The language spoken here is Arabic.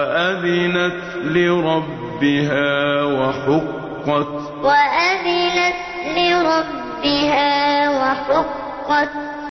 وأذنت لربها وحقت وأذنت لربها وحقت